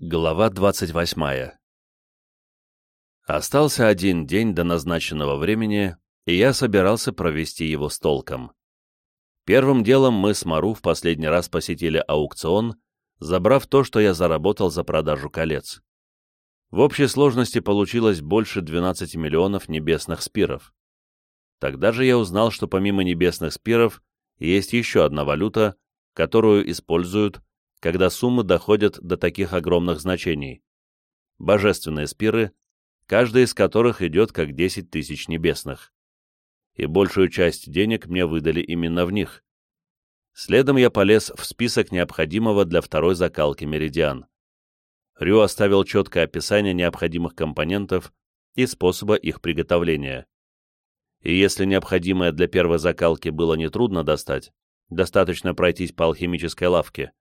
Глава 28 Остался один день до назначенного времени, и я собирался провести его с толком. Первым делом мы с Мару в последний раз посетили аукцион, забрав то, что я заработал за продажу колец. В общей сложности получилось больше 12 миллионов небесных спиров. Тогда же я узнал, что помимо небесных спиров есть еще одна валюта, которую используют, когда суммы доходят до таких огромных значений. Божественные спиры, каждый из которых идет как 10 тысяч небесных и большую часть денег мне выдали именно в них. Следом я полез в список необходимого для второй закалки меридиан. Рю оставил четкое описание необходимых компонентов и способа их приготовления. И если необходимое для первой закалки было нетрудно достать, достаточно пройтись по алхимической лавке,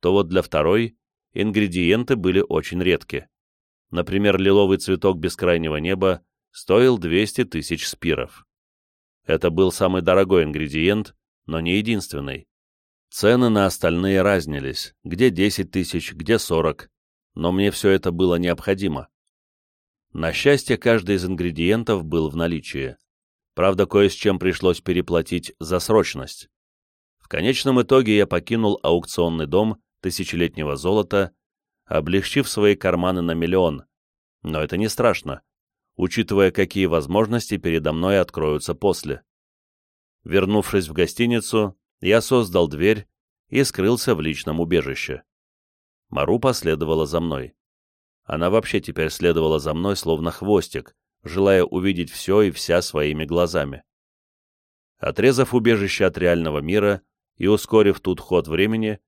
то вот для второй ингредиенты были очень редки. Например, лиловый цветок бескрайнего неба стоил 200 тысяч спиров. Это был самый дорогой ингредиент, но не единственный. Цены на остальные разнились, где 10 тысяч, где 40, но мне все это было необходимо. На счастье, каждый из ингредиентов был в наличии. Правда, кое с чем пришлось переплатить за срочность. В конечном итоге я покинул аукционный дом тысячелетнего золота, облегчив свои карманы на миллион. Но это не страшно учитывая, какие возможности передо мной откроются после. Вернувшись в гостиницу, я создал дверь и скрылся в личном убежище. Мару последовала за мной. Она вообще теперь следовала за мной, словно хвостик, желая увидеть все и вся своими глазами. Отрезав убежище от реального мира и ускорив тут ход времени,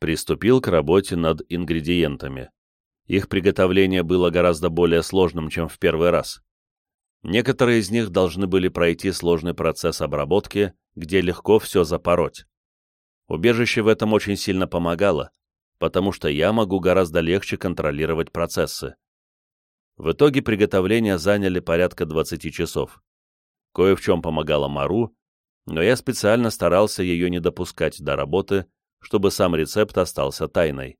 приступил к работе над ингредиентами. Их приготовление было гораздо более сложным, чем в первый раз. Некоторые из них должны были пройти сложный процесс обработки, где легко все запороть. Убежище в этом очень сильно помогало, потому что я могу гораздо легче контролировать процессы. В итоге приготовления заняли порядка 20 часов. Кое в чем помогала Мару, но я специально старался ее не допускать до работы, чтобы сам рецепт остался тайной.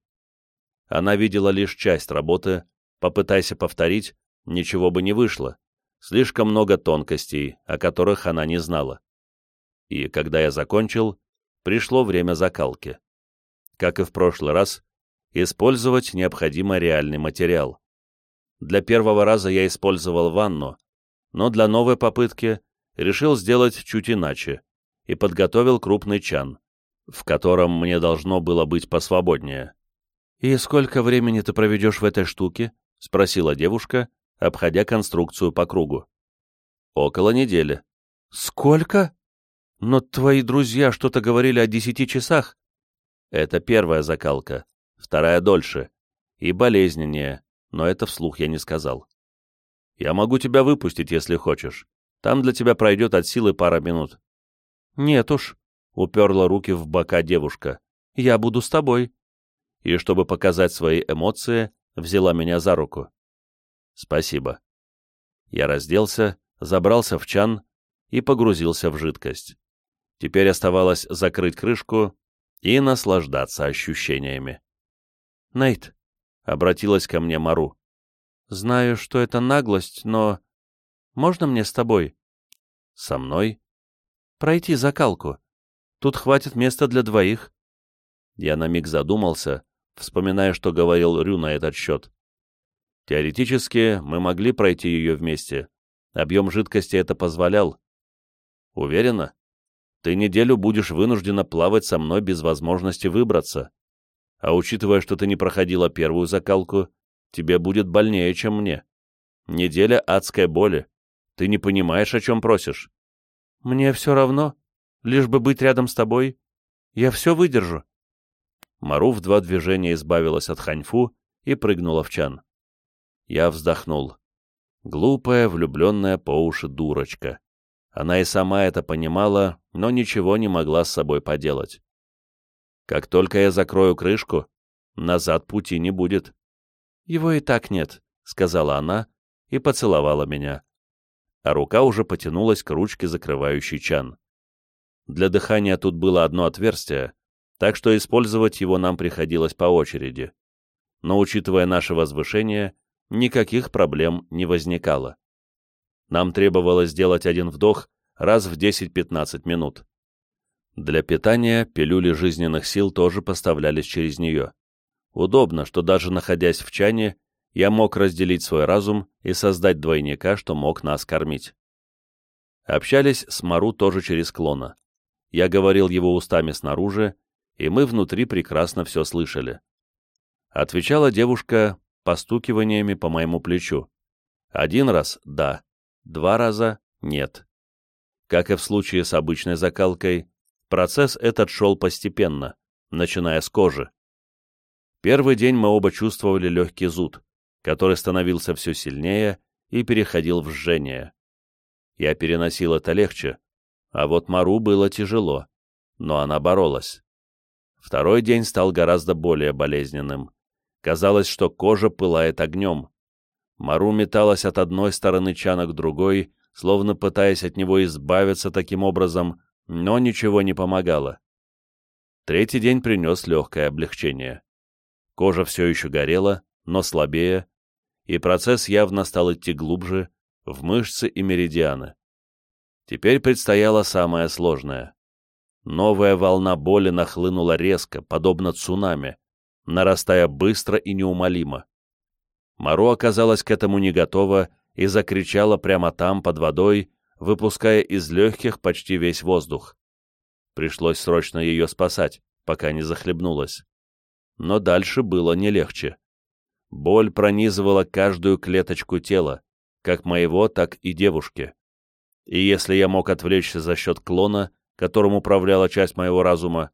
Она видела лишь часть работы, попытайся повторить, ничего бы не вышло. Слишком много тонкостей, о которых она не знала. И когда я закончил, пришло время закалки. Как и в прошлый раз, использовать необходимо реальный материал. Для первого раза я использовал ванну, но для новой попытки решил сделать чуть иначе и подготовил крупный чан, в котором мне должно было быть посвободнее. «И сколько времени ты проведешь в этой штуке?» — спросила девушка, обходя конструкцию по кругу. «Около недели». «Сколько? Но твои друзья что-то говорили о десяти часах». «Это первая закалка, вторая дольше и болезненнее, но это вслух я не сказал. Я могу тебя выпустить, если хочешь. Там для тебя пройдет от силы пара минут». «Нет уж», — уперла руки в бока девушка. «Я буду с тобой» и, чтобы показать свои эмоции, взяла меня за руку. «Спасибо». Я разделся, забрался в чан и погрузился в жидкость. Теперь оставалось закрыть крышку и наслаждаться ощущениями. «Нейт», — обратилась ко мне Мару, — «знаю, что это наглость, но... Можно мне с тобой?» «Со мной?» «Пройти закалку. Тут хватит места для двоих». Я на миг задумался, вспоминая, что говорил Рю на этот счет. Теоретически, мы могли пройти ее вместе. Объем жидкости это позволял. Уверена? Ты неделю будешь вынуждена плавать со мной без возможности выбраться. А учитывая, что ты не проходила первую закалку, тебе будет больнее, чем мне. Неделя адской боли. Ты не понимаешь, о чем просишь. Мне все равно, лишь бы быть рядом с тобой. Я все выдержу. Мару в два движения избавилась от ханьфу и прыгнула в чан. Я вздохнул. Глупая, влюбленная по уши дурочка. Она и сама это понимала, но ничего не могла с собой поделать. Как только я закрою крышку, назад пути не будет. Его и так нет, — сказала она и поцеловала меня. А рука уже потянулась к ручке, закрывающей чан. Для дыхания тут было одно отверстие, так что использовать его нам приходилось по очереди. но, учитывая наше возвышение, никаких проблем не возникало. Нам требовалось сделать один вдох раз в 10-15 минут. Для питания пилюли жизненных сил тоже поставлялись через нее. Удобно, что даже находясь в чане, я мог разделить свой разум и создать двойника, что мог нас кормить. Общались с Мару тоже через клона. Я говорил его устами снаружи, и мы внутри прекрасно все слышали. Отвечала девушка постукиваниями по моему плечу. Один раз — да, два раза — нет. Как и в случае с обычной закалкой, процесс этот шел постепенно, начиная с кожи. Первый день мы оба чувствовали легкий зуд, который становился все сильнее и переходил в жжение. Я переносил это легче, а вот Мару было тяжело, но она боролась. Второй день стал гораздо более болезненным. Казалось, что кожа пылает огнем. Мару металась от одной стороны чана к другой, словно пытаясь от него избавиться таким образом, но ничего не помогало. Третий день принес легкое облегчение. Кожа все еще горела, но слабее, и процесс явно стал идти глубже, в мышцы и меридианы. Теперь предстояло самое сложное. Новая волна боли нахлынула резко, подобно цунами, нарастая быстро и неумолимо. Маро оказалась к этому не готова и закричала прямо там, под водой, выпуская из легких почти весь воздух. Пришлось срочно ее спасать, пока не захлебнулась но дальше было не легче. Боль пронизывала каждую клеточку тела, как моего, так и девушки. И если я мог отвлечься за счет клона, которым управляла часть моего разума,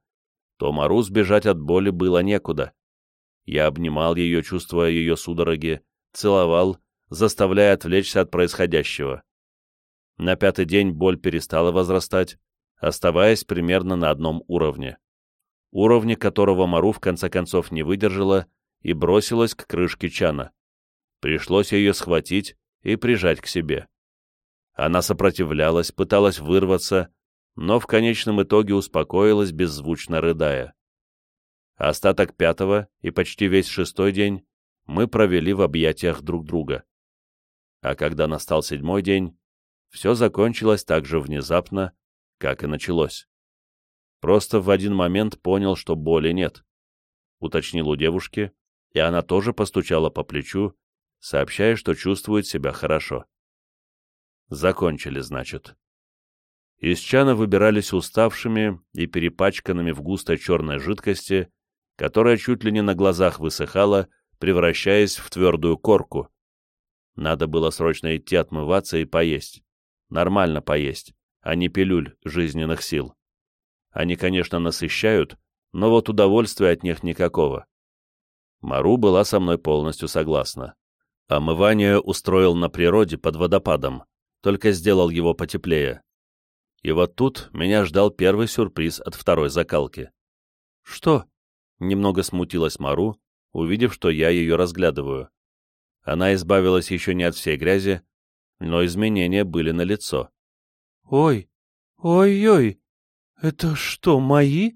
то Мару сбежать от боли было некуда. Я обнимал ее, чувствуя ее судороги, целовал, заставляя отвлечься от происходящего. На пятый день боль перестала возрастать, оставаясь примерно на одном уровне уровня которого Мару в конце концов не выдержала и бросилась к крышке чана. Пришлось ее схватить и прижать к себе. Она сопротивлялась, пыталась вырваться, но в конечном итоге успокоилась, беззвучно рыдая. Остаток пятого и почти весь шестой день мы провели в объятиях друг друга. А когда настал седьмой день, все закончилось так же внезапно, как и началось. Просто в один момент понял, что боли нет. Уточнил у девушки, и она тоже постучала по плечу, сообщая, что чувствует себя хорошо. Закончили, значит. Из чана выбирались уставшими и перепачканными в густой черной жидкости, которая чуть ли не на глазах высыхала, превращаясь в твердую корку. Надо было срочно идти отмываться и поесть. Нормально поесть, а не пилюль жизненных сил. Они, конечно, насыщают, но вот удовольствия от них никакого. Мару была со мной полностью согласна. Омывание устроил на природе под водопадом, только сделал его потеплее. И вот тут меня ждал первый сюрприз от второй закалки. «Что?» — немного смутилась Мару, увидев, что я ее разглядываю. Она избавилась еще не от всей грязи, но изменения были налицо. «Ой, ой-ой!» «Это что, мои?»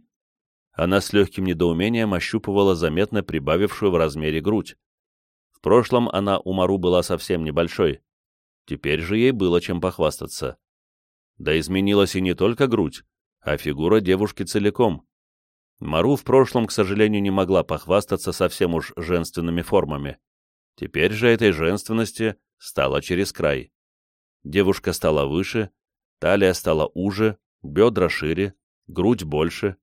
Она с легким недоумением ощупывала заметно прибавившую в размере грудь. В прошлом она у Мару была совсем небольшой. Теперь же ей было чем похвастаться. Да изменилась и не только грудь, а фигура девушки целиком. Мару в прошлом, к сожалению, не могла похвастаться совсем уж женственными формами. Теперь же этой женственности стало через край. Девушка стала выше, талия стала уже, бедра шире, грудь больше.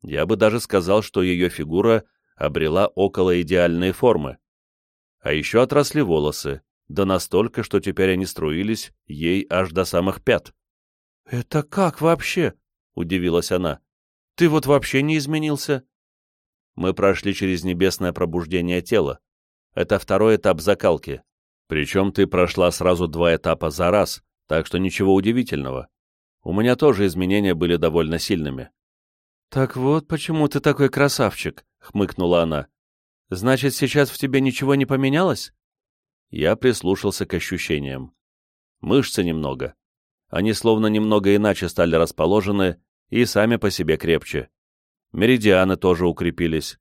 Я бы даже сказал, что ее фигура обрела около идеальной формы. А еще отросли волосы, да настолько, что теперь они струились ей аж до самых пят. — Это как вообще? — удивилась она. — Ты вот вообще не изменился? Мы прошли через небесное пробуждение тела. Это второй этап закалки. Причем ты прошла сразу два этапа за раз, так что ничего удивительного. У меня тоже изменения были довольно сильными. «Так вот, почему ты такой красавчик», — хмыкнула она. «Значит, сейчас в тебе ничего не поменялось?» Я прислушался к ощущениям. Мышцы немного. Они словно немного иначе стали расположены и сами по себе крепче. Меридианы тоже укрепились.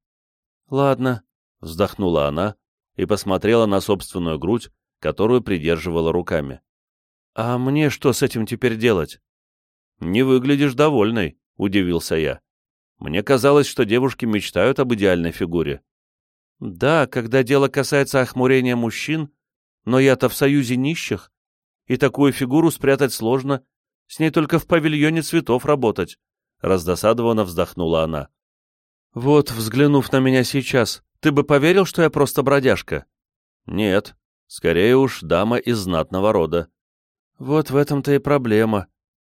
«Ладно, вздохнула она и посмотрела на собственную грудь, которую придерживала руками. «А мне что с этим теперь делать?» «Не выглядишь довольной», — удивился я. «Мне казалось, что девушки мечтают об идеальной фигуре». «Да, когда дело касается охмурения мужчин, но я-то в союзе нищих, и такую фигуру спрятать сложно, с ней только в павильоне цветов работать», — раздосадованно вздохнула она. «Вот, взглянув на меня сейчас, ты бы поверил, что я просто бродяжка?» «Нет, скорее уж дама из знатного рода». «Вот в этом-то и проблема.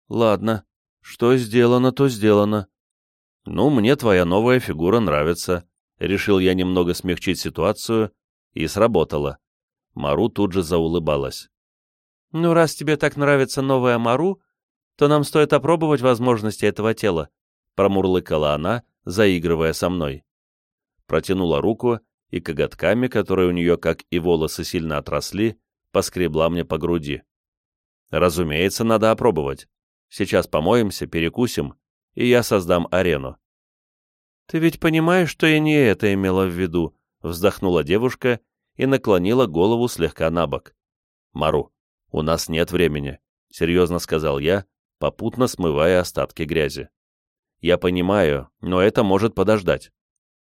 Ладно, что сделано, то сделано». «Ну, мне твоя новая фигура нравится», — решил я немного смягчить ситуацию, и сработало. Мару тут же заулыбалась. «Ну, раз тебе так нравится новая Мару, то нам стоит опробовать возможности этого тела», — промурлыкала она, заигрывая со мной протянула руку и коготками, которые у нее, как и волосы, сильно отросли, поскребла мне по груди. Разумеется, надо опробовать. Сейчас помоемся, перекусим, и я создам арену. «Ты ведь понимаешь, что я не это имела в виду?» — вздохнула девушка и наклонила голову слегка на бок. «Мару, у нас нет времени», — серьезно сказал я, попутно смывая остатки грязи. «Я понимаю, но это может подождать.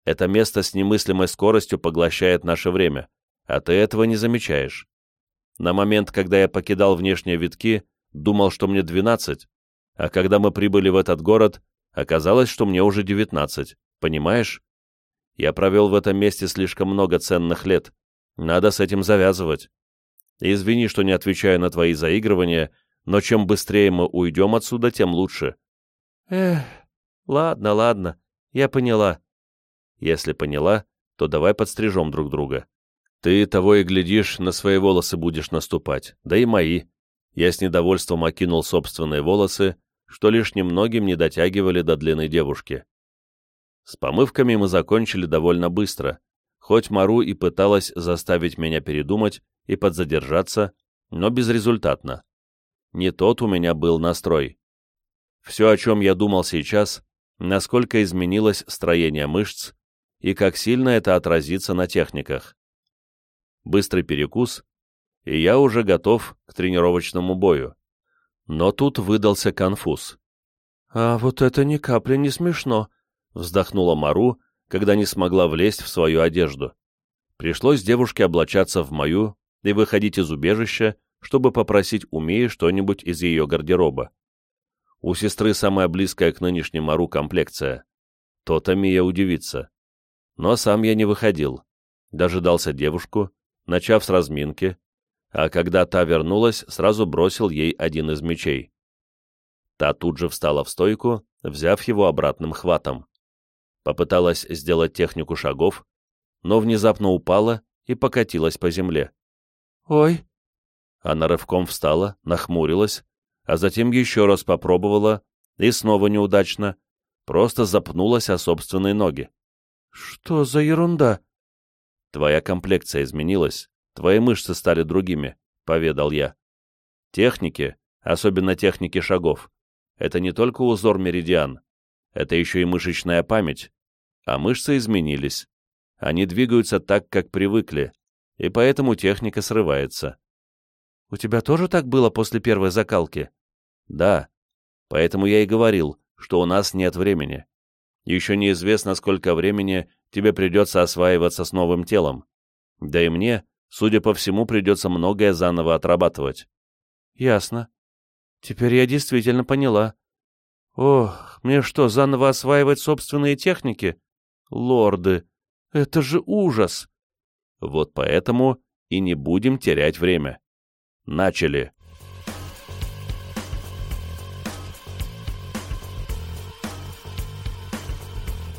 Это место с немыслимой скоростью поглощает наше время, а ты этого не замечаешь. На момент, когда я покидал внешние витки, думал, что мне 12, а когда мы прибыли в этот город, оказалось, что мне уже 19, понимаешь? Я провел в этом месте слишком много ценных лет, надо с этим завязывать. Извини, что не отвечаю на твои заигрывания, но чем быстрее мы уйдем отсюда, тем лучше. Эх, ладно, ладно, я поняла. Если поняла, то давай подстрижем друг друга. Ты того и глядишь, на свои волосы будешь наступать, да и мои. Я с недовольством окинул собственные волосы, что лишь немногим не дотягивали до длины девушки. С помывками мы закончили довольно быстро, хоть Мару и пыталась заставить меня передумать и подзадержаться, но безрезультатно. Не тот у меня был настрой. Все, о чем я думал сейчас, насколько изменилось строение мышц, и как сильно это отразится на техниках. Быстрый перекус, и я уже готов к тренировочному бою. Но тут выдался конфуз. «А вот это ни капли не смешно», — вздохнула Мару, когда не смогла влезть в свою одежду. Пришлось девушке облачаться в мою и выходить из убежища, чтобы попросить у Мии что-нибудь из ее гардероба. У сестры самая близкая к нынешней Мару комплекция. То-то Мия удивится. Но сам я не выходил. Дожидался девушку, начав с разминки, а когда та вернулась, сразу бросил ей один из мечей. Та тут же встала в стойку, взяв его обратным хватом. Попыталась сделать технику шагов, но внезапно упала и покатилась по земле. «Ой!» Она рывком встала, нахмурилась, а затем еще раз попробовала, и снова неудачно, просто запнулась о собственные ноги. «Что за ерунда?» «Твоя комплекция изменилась, твои мышцы стали другими», — поведал я. «Техники, особенно техники шагов, это не только узор меридиан, это еще и мышечная память, а мышцы изменились. Они двигаются так, как привыкли, и поэтому техника срывается». «У тебя тоже так было после первой закалки?» «Да, поэтому я и говорил, что у нас нет времени. Еще неизвестно, сколько времени тебе придется осваиваться с новым телом. Да и мне, судя по всему, придется многое заново отрабатывать. Ясно. Теперь я действительно поняла. Ох, мне что, заново осваивать собственные техники? Лорды, это же ужас! Вот поэтому и не будем терять время. Начали.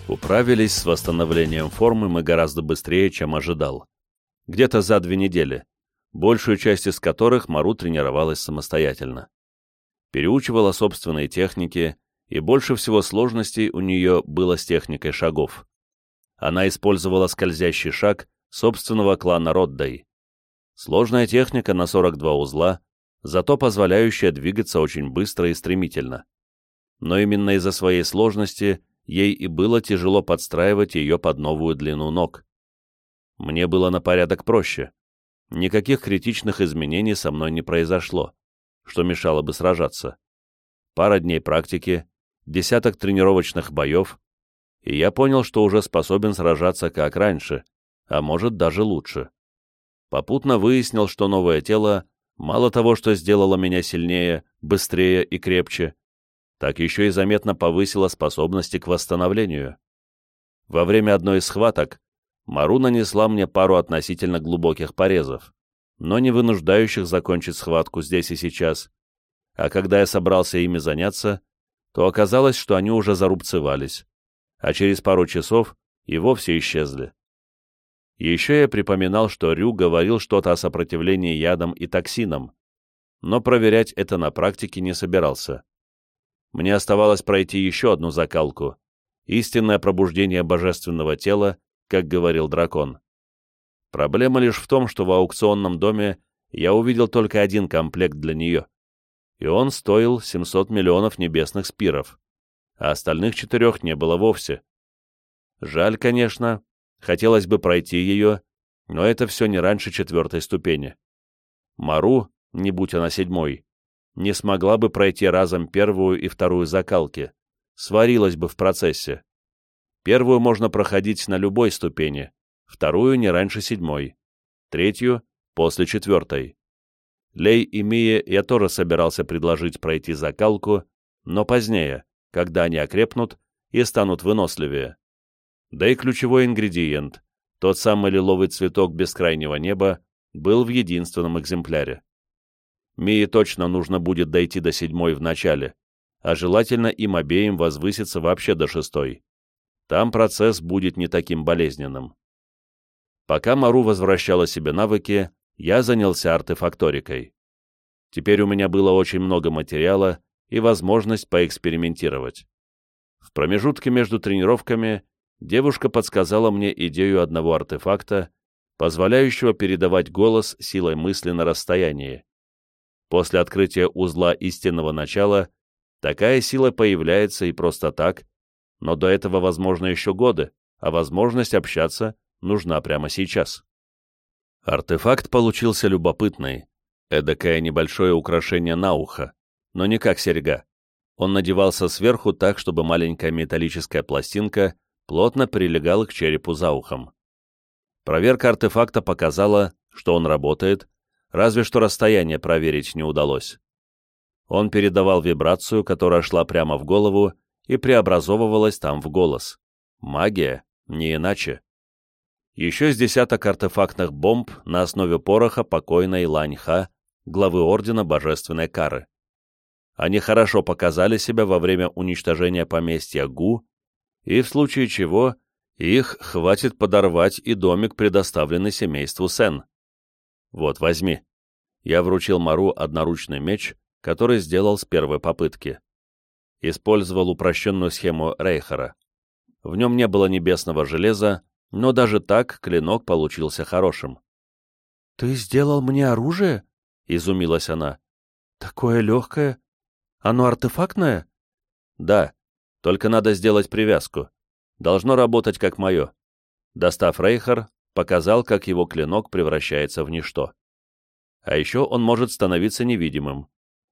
Управились с восстановлением формы мы гораздо быстрее, чем ожидал. Где-то за две недели, большую часть из которых Мару тренировалась самостоятельно. Переучивала собственные техники, и больше всего сложностей у нее было с техникой шагов. Она использовала скользящий шаг собственного клана Роддай. Сложная техника на 42 узла, зато позволяющая двигаться очень быстро и стремительно. Но именно из-за своей сложности ей и было тяжело подстраивать ее под новую длину ног. Мне было на порядок проще. Никаких критичных изменений со мной не произошло, что мешало бы сражаться. Пара дней практики, десяток тренировочных боев, и я понял, что уже способен сражаться как раньше, а может даже лучше. Попутно выяснил, что новое тело мало того, что сделало меня сильнее, быстрее и крепче, так еще и заметно повысило способности к восстановлению. Во время одной из схваток Мару нанесла мне пару относительно глубоких порезов, но не вынуждающих закончить схватку здесь и сейчас, а когда я собрался ими заняться, то оказалось, что они уже зарубцевались, а через пару часов и вовсе исчезли. Еще я припоминал, что Рю говорил что-то о сопротивлении ядам и токсинам, но проверять это на практике не собирался. Мне оставалось пройти еще одну закалку — истинное пробуждение божественного тела, как говорил дракон. Проблема лишь в том, что в аукционном доме я увидел только один комплект для нее, и он стоил 700 миллионов небесных спиров, а остальных четырех не было вовсе. Жаль, конечно, хотелось бы пройти ее, но это все не раньше четвертой ступени. Мару, не будь она седьмой, не смогла бы пройти разом первую и вторую закалки, сварилась бы в процессе. Первую можно проходить на любой ступени, вторую не раньше седьмой, третью — после четвертой. Лей и Мие я тоже собирался предложить пройти закалку, но позднее, когда они окрепнут и станут выносливее. Да и ключевой ингредиент, тот самый лиловый цветок бескрайнего неба, был в единственном экземпляре. Мии точно нужно будет дойти до седьмой в начале, а желательно им обеим возвыситься вообще до шестой. Там процесс будет не таким болезненным. Пока Мару возвращала себе навыки, я занялся артефакторикой. Теперь у меня было очень много материала и возможность поэкспериментировать. В промежутке между тренировками девушка подсказала мне идею одного артефакта, позволяющего передавать голос силой мысли на расстоянии. После открытия узла истинного начала такая сила появляется и просто так, но до этого возможно еще годы, а возможность общаться нужна прямо сейчас. Артефакт получился любопытный, эдакое небольшое украшение на ухо, но не как серьга. Он надевался сверху так, чтобы маленькая металлическая пластинка плотно прилегала к черепу за ухом. Проверка артефакта показала, что он работает, разве что расстояние проверить не удалось. Он передавал вибрацию, которая шла прямо в голову и преобразовывалась там в голос. Магия, не иначе еще с десяток артефактных бомб на основе пороха покойной Ланьха, главы Ордена Божественной Кары. Они хорошо показали себя во время уничтожения поместья Гу, и в случае чего их хватит подорвать и домик, предоставленный семейству Сен. Вот, возьми. Я вручил Мару одноручный меч, который сделал с первой попытки. Использовал упрощенную схему Рейхера. В нем не было небесного железа, но даже так клинок получился хорошим. «Ты сделал мне оружие?» — изумилась она. «Такое легкое? Оно артефактное?» «Да, только надо сделать привязку. Должно работать как мое». Достав Рейхер, показал, как его клинок превращается в ничто. А еще он может становиться невидимым.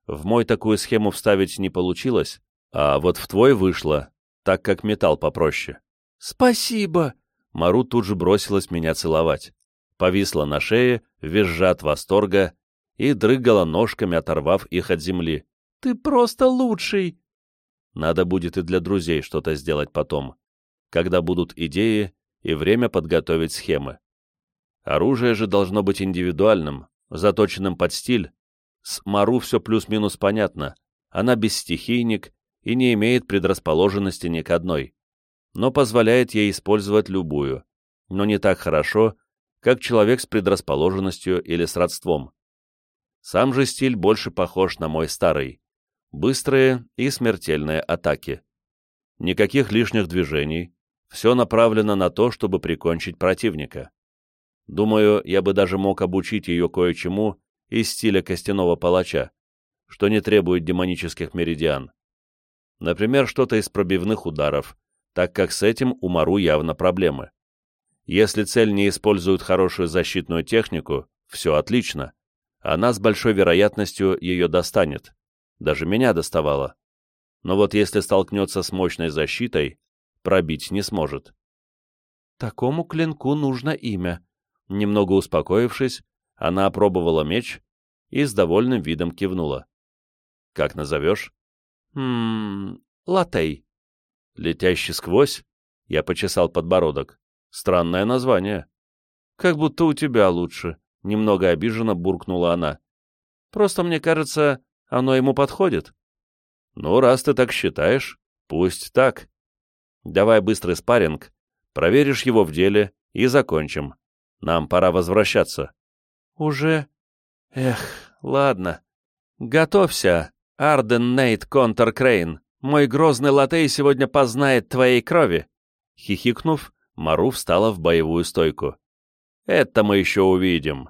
В мой такую схему вставить не получилось, а вот в твой вышло, так как металл попроще. «Спасибо!» Мару тут же бросилась меня целовать. Повисла на шее, визжа от восторга, и дрыгала ножками, оторвав их от земли. «Ты просто лучший!» Надо будет и для друзей что-то сделать потом, когда будут идеи и время подготовить схемы. Оружие же должно быть индивидуальным, заточенным под стиль. С Мару все плюс-минус понятно. Она бесстихийник и не имеет предрасположенности ни к одной но позволяет ей использовать любую, но не так хорошо, как человек с предрасположенностью или с родством. Сам же стиль больше похож на мой старый. Быстрые и смертельные атаки. Никаких лишних движений, все направлено на то, чтобы прикончить противника. Думаю, я бы даже мог обучить ее кое-чему из стиля костяного палача, что не требует демонических меридиан. Например, что-то из пробивных ударов, так как с этим у Мару явно проблемы. Если цель не использует хорошую защитную технику, все отлично. Она с большой вероятностью ее достанет. Даже меня доставала. Но вот если столкнется с мощной защитой, пробить не сможет. Такому клинку нужно имя. Немного успокоившись, она опробовала меч и с довольным видом кивнула. «Как назовешь?» «Ммм... Латей». «Летящий сквозь?» Я почесал подбородок. «Странное название». «Как будто у тебя лучше», — немного обиженно буркнула она. «Просто мне кажется, оно ему подходит». «Ну, раз ты так считаешь, пусть так. Давай быстрый спарринг, проверишь его в деле и закончим. Нам пора возвращаться». «Уже? Эх, ладно. Готовься, Арден Нейт Контор Крейн. Мой грозный латей сегодня познает твоей крови». Хихикнув, Мару встала в боевую стойку. «Это мы еще увидим.